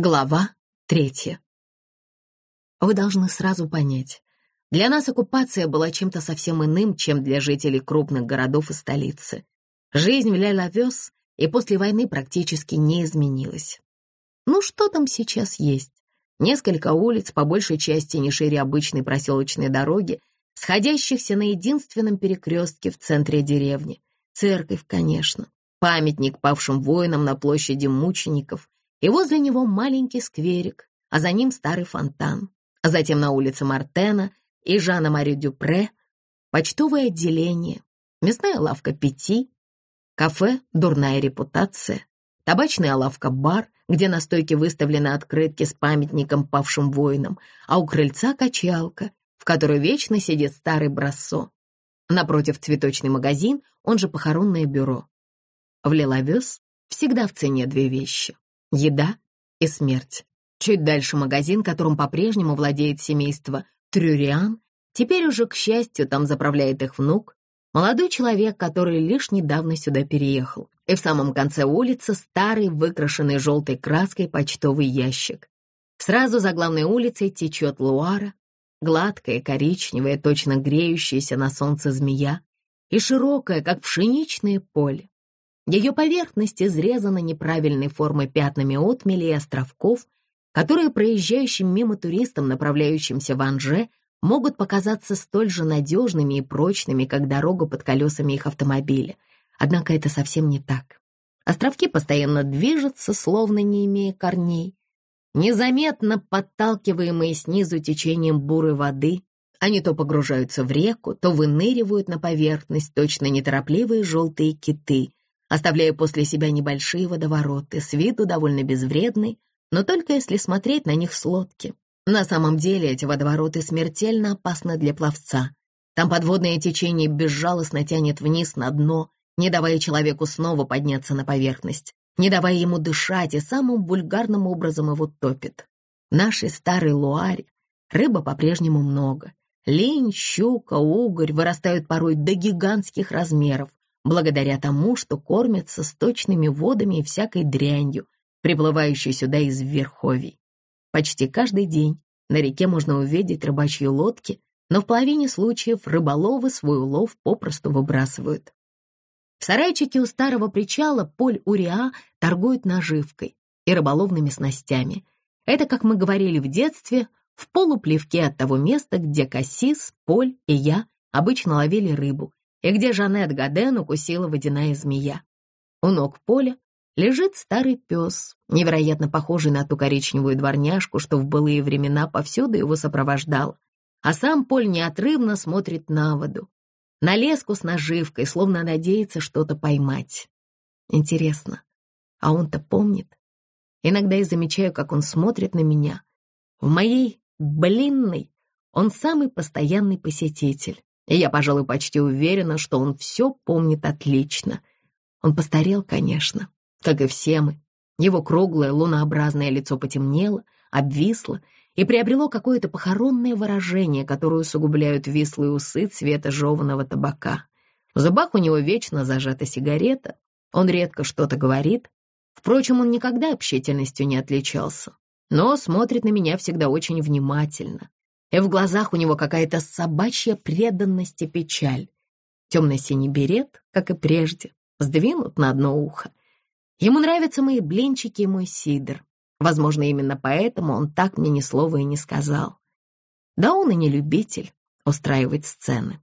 Глава третья. Вы должны сразу понять, для нас оккупация была чем-то совсем иным, чем для жителей крупных городов и столицы. Жизнь в Ля-Лавёс и после войны практически не изменилась. Ну что там сейчас есть? Несколько улиц, по большей части не шире обычной проселочной дороги, сходящихся на единственном перекрестке в центре деревни. Церковь, конечно, памятник павшим воинам на площади мучеников и возле него маленький скверик, а за ним старый фонтан. А затем на улице Мартена и Жана-Мари Дюпре почтовое отделение, мясная лавка Пяти, кафе «Дурная репутация», табачная лавка-бар, где на стойке выставлены открытки с памятником павшим воинам, а у крыльца качалка, в которой вечно сидит старый брассо. Напротив цветочный магазин, он же похоронное бюро. В Лиловес всегда в цене две вещи еда и смерть. Чуть дальше магазин, которым по-прежнему владеет семейство Трюриан. Теперь уже, к счастью, там заправляет их внук, молодой человек, который лишь недавно сюда переехал. И в самом конце улицы старый, выкрашенный желтой краской почтовый ящик. Сразу за главной улицей течет Луара, гладкая, коричневая, точно греющаяся на солнце змея, и широкая, как пшеничное поле. Ее поверхность изрезана неправильной формой пятнами отмели и островков, которые проезжающим мимо туристам, направляющимся в Анже, могут показаться столь же надежными и прочными, как дорога под колесами их автомобиля. Однако это совсем не так. Островки постоянно движутся, словно не имея корней. Незаметно подталкиваемые снизу течением бурой воды, они то погружаются в реку, то выныривают на поверхность точно неторопливые желтые киты, оставляя после себя небольшие водовороты, с виду довольно безвредные, но только если смотреть на них с лодки. На самом деле эти водовороты смертельно опасны для пловца. Там подводное течение безжалостно тянет вниз на дно, не давая человеку снова подняться на поверхность, не давая ему дышать и самым вульгарным образом его топит. В нашей старой луаре рыба по-прежнему много. Линь, щука, угорь вырастают порой до гигантских размеров, благодаря тому, что кормятся сточными водами и всякой дрянью, приплывающей сюда из Верховий. Почти каждый день на реке можно увидеть рыбачьи лодки, но в половине случаев рыболовы свой улов попросту выбрасывают. В сарайчике у старого причала Поль Уриа торгует наживкой и рыболовными снастями. Это, как мы говорили в детстве, в полуплевке от того места, где Кассис, Поль и я обычно ловили рыбу, и где Жанет Гаден укусила водяная змея. У ног поля лежит старый пес, невероятно похожий на ту коричневую дворняжку, что в былые времена повсюду его сопровождал. А сам Поль неотрывно смотрит на воду, на леску с наживкой, словно надеется что-то поймать. Интересно, а он-то помнит? Иногда я замечаю, как он смотрит на меня. В моей блинной он самый постоянный посетитель. Я, пожалуй, почти уверена, что он все помнит отлично. Он постарел, конечно, как и все мы. Его круглое лунообразное лицо потемнело, обвисло и приобрело какое-то похоронное выражение, которое усугубляют вислые усы цвета жеванного табака. В зубах у него вечно зажата сигарета, он редко что-то говорит. Впрочем, он никогда общительностью не отличался, но смотрит на меня всегда очень внимательно, и в глазах у него какая-то собачья преданность и печаль. Темно-синий берет, как и прежде, сдвинут на одно ухо. Ему нравятся мои блинчики и мой сидр. Возможно, именно поэтому он так мне ни слова и не сказал. Да он и не любитель устраивать сцены.